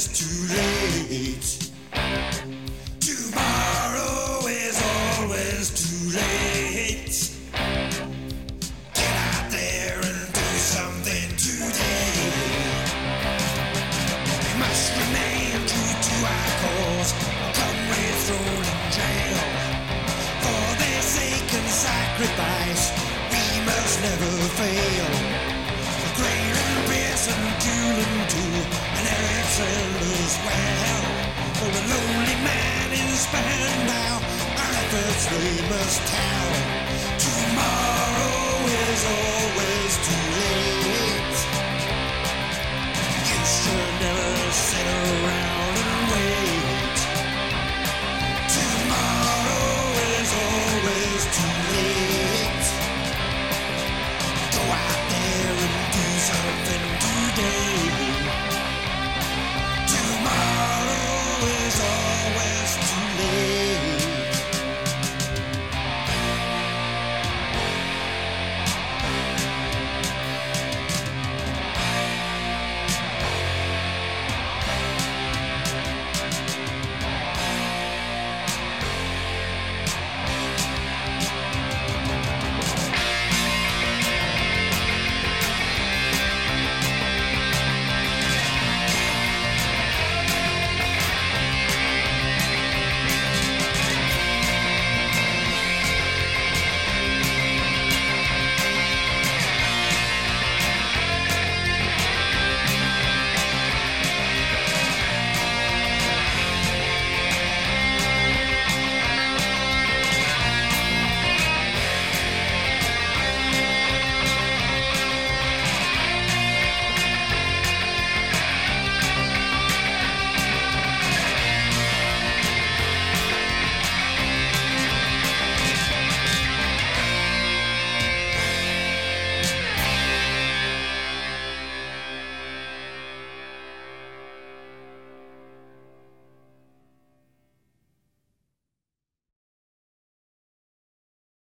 always too late. Tomorrow is always too late. Get out there and do something today. We must remain true to our cause. Comrades thrown in jail. For their sake and sacrifice, we must never fail. Great and Pearson, Doolin too, and Erickson as well. For the lonely man in Spandau, our efforts they must tell. Tomorrow